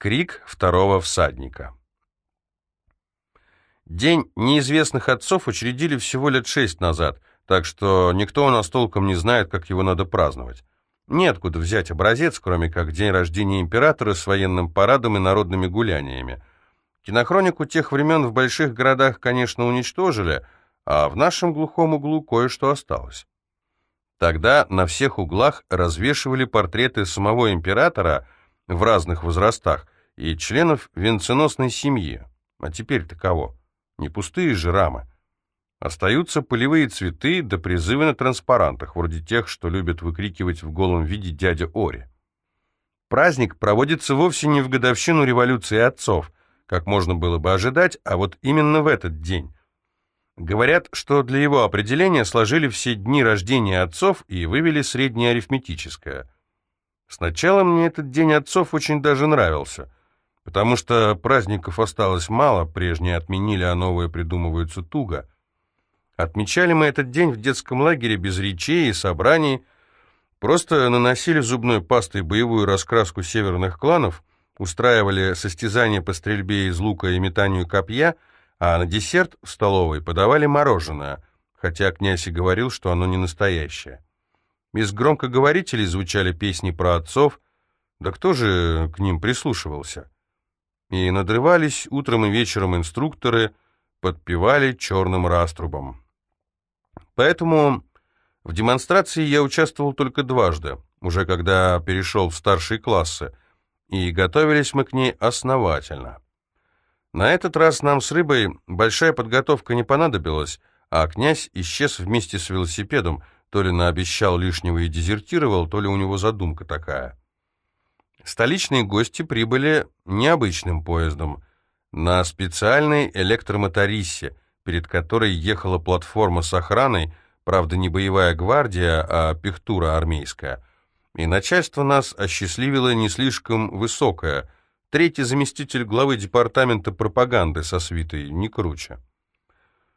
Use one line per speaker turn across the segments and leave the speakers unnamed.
Крик второго всадника. День неизвестных отцов учредили всего лет шесть назад, так что никто у нас толком не знает, как его надо праздновать. Неоткуда взять образец, кроме как день рождения императора с военным парадом и народными гуляниями. Кинохронику тех времен в больших городах, конечно, уничтожили, а в нашем глухом углу кое-что осталось. Тогда на всех углах развешивали портреты самого императора в разных возрастах и членов венценосной семьи. А теперь-то кого? Не пустые же рамы. Остаются полевые цветы да призывы на транспарантах, вроде тех, что любят выкрикивать в голом виде дядя Ори. Праздник проводится вовсе не в годовщину революции отцов, как можно было бы ожидать, а вот именно в этот день. Говорят, что для его определения сложили все дни рождения отцов и вывели среднее арифметическое. Сначала мне этот день отцов очень даже нравился, потому что праздников осталось мало, прежние отменили, а новые придумываются туго – Отмечали мы этот день в детском лагере без речей и собраний, просто наносили зубной пастой боевую раскраску северных кланов, устраивали состязания по стрельбе из лука и метанию копья, а на десерт в столовой подавали мороженое, хотя князь и говорил, что оно не настоящее. Из громкоговорителей звучали песни про отцов, да кто же к ним прислушивался? И надрывались утром и вечером инструкторы, подпевали черным раструбом. Поэтому в демонстрации я участвовал только дважды, уже когда перешел в старшие классы, и готовились мы к ней основательно. На этот раз нам с Рыбой большая подготовка не понадобилась, а князь исчез вместе с велосипедом, то ли наобещал лишнего и дезертировал, то ли у него задумка такая. Столичные гости прибыли необычным поездом, на специальной электромоторисе, перед которой ехала платформа с охраной, правда не боевая гвардия, а пехтура армейская. И начальство нас осчастливило не слишком высокое. Третий заместитель главы департамента пропаганды со свитой, не круче.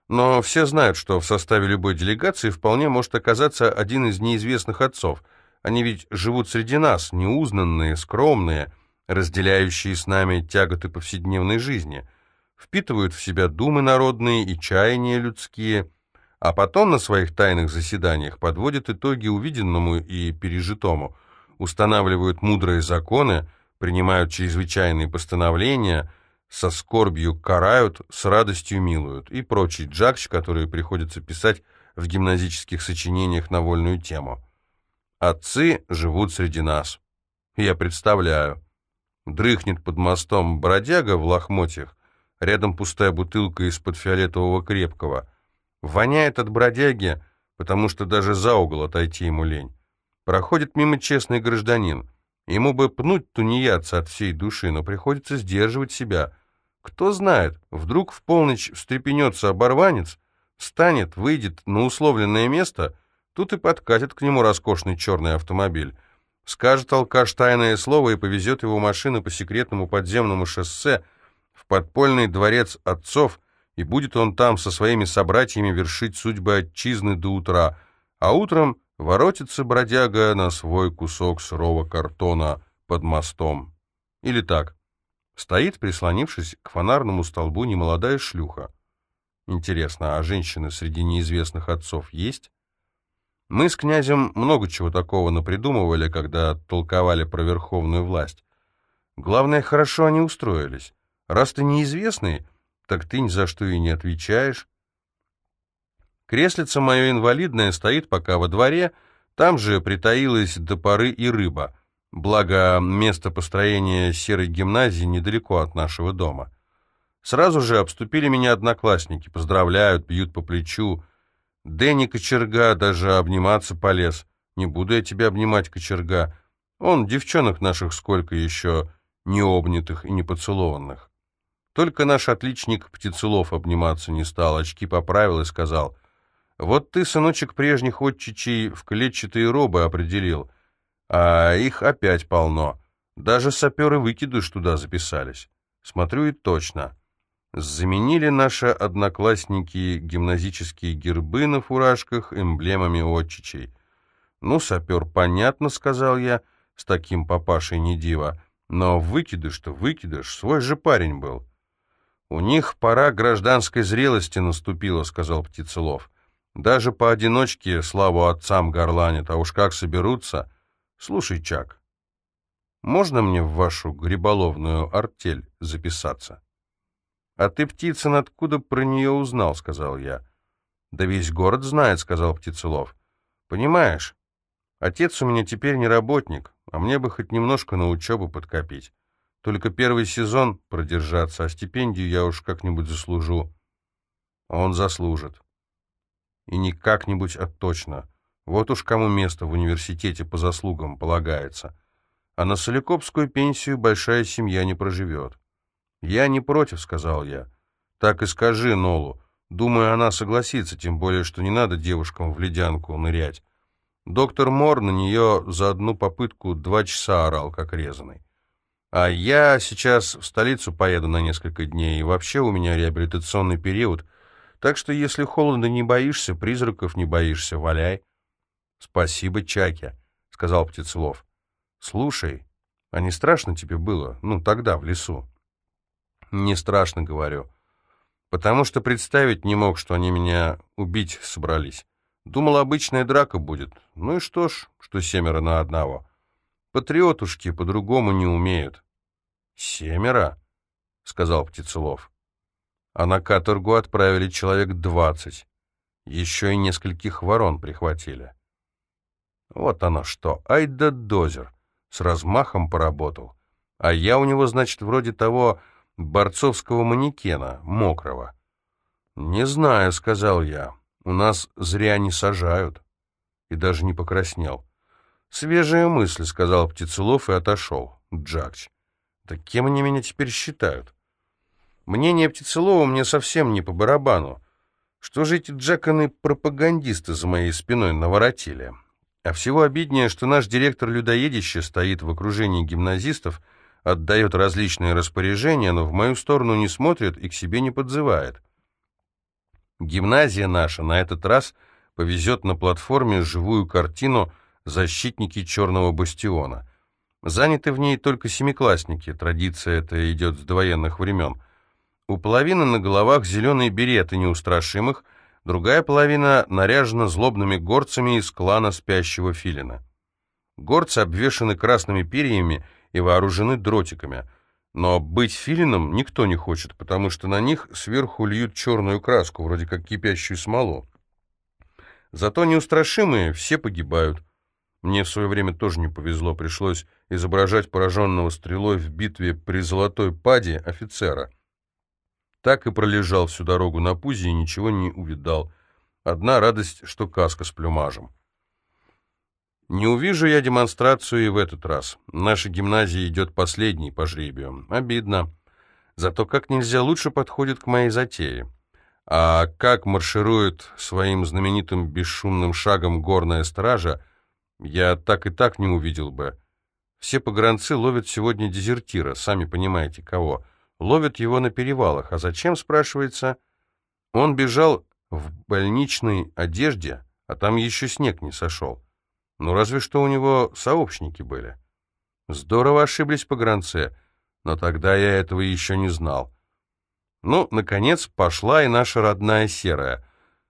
Но все знают, что в составе любой делегации вполне может оказаться один из неизвестных отцов. Они ведь живут среди нас, неузнанные, скромные, разделяющие с нами тяготы повседневной жизни – впитывают в себя думы народные и чаяния людские, а потом на своих тайных заседаниях подводят итоги увиденному и пережитому, устанавливают мудрые законы, принимают чрезвычайные постановления, со скорбью карают, с радостью милуют и прочий джакч, который приходится писать в гимназических сочинениях на вольную тему. Отцы живут среди нас. Я представляю. Дрыхнет под мостом бродяга в лохмотьях, Рядом пустая бутылка из-под фиолетового крепкого. Воняет от бродяги, потому что даже за угол отойти ему лень. Проходит мимо честный гражданин. Ему бы пнуть тунеядца от всей души, но приходится сдерживать себя. Кто знает, вдруг в полночь встрепенется оборванец, встанет, выйдет на условленное место, тут и подкатит к нему роскошный черный автомобиль. Скажет алкаш тайное слово и повезет его машина по секретному подземному шоссе, в подпольный дворец отцов, и будет он там со своими собратьями вершить судьбы отчизны до утра, а утром воротится бродяга на свой кусок сырого картона под мостом. Или так. Стоит, прислонившись к фонарному столбу, немолодая шлюха. Интересно, а женщины среди неизвестных отцов есть? Мы с князем много чего такого напридумывали, когда толковали про верховную власть. Главное, хорошо они устроились. Раз ты неизвестный, так ты ни за что и не отвечаешь. Креслица мое инвалидное стоит пока во дворе, там же притаилась до поры и рыба, благо место построения серой гимназии недалеко от нашего дома. Сразу же обступили меня одноклассники, поздравляют, бьют по плечу. Дэнни Кочерга даже обниматься полез. Не буду я тебя обнимать, Кочерга. Он, девчонок наших сколько еще не обнятых и не поцелованных. Только наш отличник Птицелов обниматься не стал, очки поправил и сказал, «Вот ты, сыночек прежних отчичей, в клетчатые робы определил, а их опять полно. Даже саперы-выкидыш туда записались. Смотрю и точно. Заменили наши одноклассники гимназические гербы на фуражках эмблемами отчичей. «Ну, сапер, понятно», — сказал я, — «с таким папашей не диво. Но выкидыш-то выкидыш, свой же парень был. «У них пора гражданской зрелости наступила», — сказал Птицелов. «Даже поодиночке славу отцам горланят, а уж как соберутся...» «Слушай, Чак, можно мне в вашу гриболовную артель записаться?» «А ты, Птицын, откуда про нее узнал?» — сказал я. «Да весь город знает», — сказал Птицелов. «Понимаешь, отец у меня теперь не работник, а мне бы хоть немножко на учебу подкопить. Только первый сезон продержаться, а стипендию я уж как-нибудь заслужу». А он заслужит. И не как-нибудь, а точно. Вот уж кому место в университете по заслугам полагается. А на соликопскую пенсию большая семья не проживет. «Я не против», — сказал я. «Так и скажи Нолу. Думаю, она согласится, тем более, что не надо девушкам в ледянку нырять. Доктор Мор на нее за одну попытку два часа орал, как резаный. А я сейчас в столицу поеду на несколько дней, и вообще у меня реабилитационный период, так что если холода не боишься, призраков не боишься, валяй». «Спасибо, Чаки», — сказал Птицелов. «Слушай, а не страшно тебе было, ну, тогда, в лесу?» «Не страшно, говорю. Потому что представить не мог, что они меня убить собрались. Думал, обычная драка будет. Ну и что ж, что семеро на одного. Патриотушки по-другому не умеют». «Семеро?» — сказал Птицелов. «А на каторгу отправили человек двадцать. Еще и нескольких ворон прихватили». «Вот оно что, ай да дозер!» С размахом поработал. А я у него, значит, вроде того борцовского манекена, мокрого. «Не знаю», — сказал я. «У нас зря не сажают». И даже не покраснел. «Свежая мысль», — сказал Птицелов и отошел. Джакч. «Да кем они меня теперь считают?» Мнение Птицелова мне совсем не по барабану. Что же эти джаканы-пропагандисты за моей спиной наворотили? А всего обиднее, что наш директор людоедище стоит в окружении гимназистов, отдает различные распоряжения, но в мою сторону не смотрит и к себе не подзывает. Гимназия наша на этот раз повезет на платформе живую картину «Защитники Черного бастиона». Заняты в ней только семиклассники, традиция эта идет с довоенных времен. У половины на головах зеленые береты неустрашимых, другая половина наряжена злобными горцами из клана спящего филина. Горцы обвешаны красными перьями и вооружены дротиками. Но быть филином никто не хочет, потому что на них сверху льют черную краску, вроде как кипящую смолу. Зато неустрашимые все погибают. Мне в свое время тоже не повезло, пришлось изображать пораженного стрелой в битве при Золотой Паде офицера. Так и пролежал всю дорогу на пузе и ничего не увидал. Одна радость, что каска с плюмажем. Не увижу я демонстрацию и в этот раз. Наша гимназия идет последней по жребию. Обидно. Зато как нельзя лучше подходит к моей затее. А как марширует своим знаменитым бесшумным шагом горная стража, я так и так не увидел бы. Все погранцы ловят сегодня дезертира, сами понимаете кого. Ловят его на перевалах. А зачем, спрашивается? Он бежал в больничной одежде, а там еще снег не сошел. Ну, разве что у него сообщники были. Здорово ошиблись погранцы, но тогда я этого еще не знал. Ну, наконец, пошла и наша родная серая.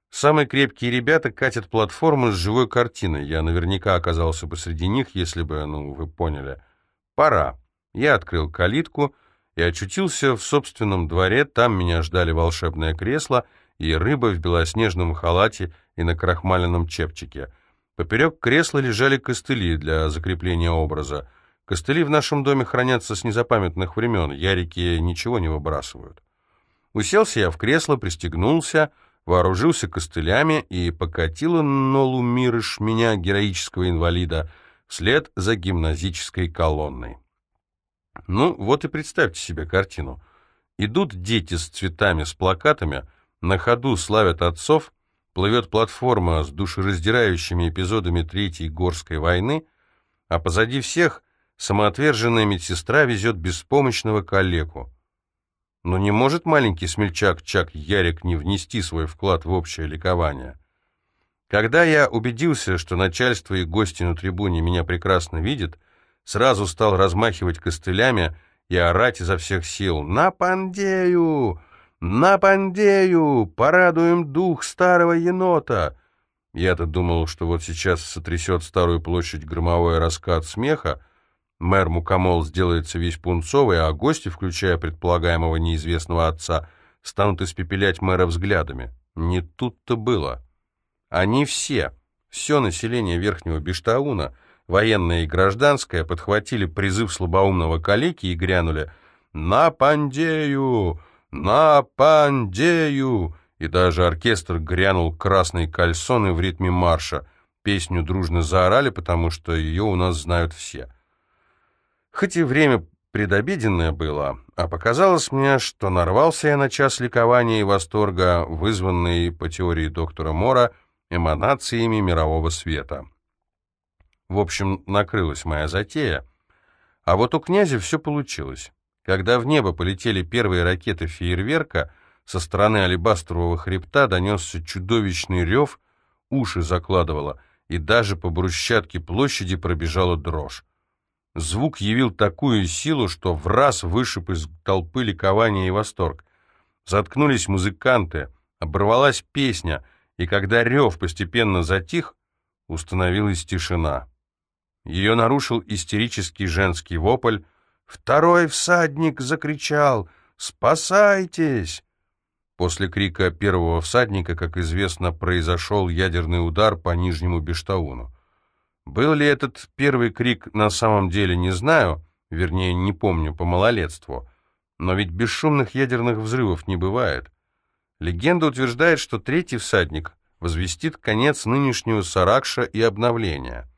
Самые крепкие ребята катят платформу с живой картиной. Я наверняка оказался бы среди них, если бы, ну, вы поняли. Пора. Я открыл калитку и очутился в собственном дворе. Там меня ждали волшебное кресло и рыба в белоснежном халате и на крахмаленном чепчике — Поперек кресла лежали костыли для закрепления образа. Костыли в нашем доме хранятся с незапамятных времен, ярики ничего не выбрасывают. Уселся я в кресло, пристегнулся, вооружился костылями и покатила Нолу Мирыш меня, героического инвалида, вслед за гимназической колонной. Ну, вот и представьте себе картину. Идут дети с цветами, с плакатами, на ходу славят отцов, плывет платформа с душераздирающими эпизодами Третьей Горской войны, а позади всех самоотверженная медсестра везет беспомощного калеку. Но не может маленький смельчак Чак Ярик не внести свой вклад в общее ликование. Когда я убедился, что начальство и гости на трибуне меня прекрасно видят, сразу стал размахивать костылями и орать изо всех сил «На Пандею! На Пандею! Порадуем дух старого енота!» Я-то думал, что вот сейчас сотрясет старую площадь громовой раскат смеха, мэр Мукомол сделается весь пунцовый, а гости, включая предполагаемого неизвестного отца, станут испепелять мэра взглядами. Не тут-то было. Они все, все население Верхнего Бештауна, военное и гражданское, подхватили призыв слабоумного калеки и грянули «На Пандею! На Пандею!» И даже оркестр грянул красные кальсоны в ритме марша. Песню дружно заорали, потому что ее у нас знают все. Хоть и время предобеденное было, а показалось мне, что нарвался я на час ликования и восторга, вызванный, по теории доктора Мора, эманациями мирового света. В общем, накрылась моя затея. А вот у князя все получилось. Когда в небо полетели первые ракеты фейерверка, со стороны алебастрового хребта донесся чудовищный рев, уши закладывало, и даже по брусчатке площади пробежала дрожь. Звук явил такую силу, что в раз вышиб из толпы ликование и восторг. Заткнулись музыканты, оборвалась песня, и когда рев постепенно затих, установилась тишина. Ее нарушил истерический женский вопль. «Второй всадник закричал! Спасайтесь!» После крика первого всадника, как известно, произошел ядерный удар по Нижнему Бештауну. Был ли этот первый крик на самом деле, не знаю, вернее, не помню по малолетству, но ведь бесшумных ядерных взрывов не бывает. Легенда утверждает, что третий всадник возвестит конец нынешнего Саракша и обновления.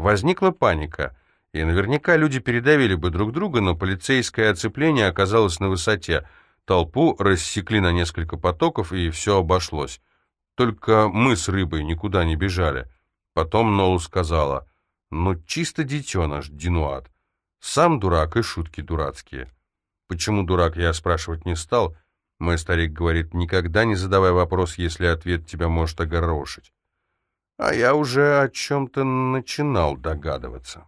Возникла паника, и наверняка люди передавили бы друг друга, но полицейское оцепление оказалось на высоте. Толпу рассекли на несколько потоков, и все обошлось. Только мы с рыбой никуда не бежали. Потом Нолу сказала, «Ну, чисто детеныш, Динуат. Сам дурак и шутки дурацкие». Почему дурак, я спрашивать не стал. Мой старик говорит, никогда не задавай вопрос, если ответ тебя может огорошить. А я уже о чем-то начинал догадываться.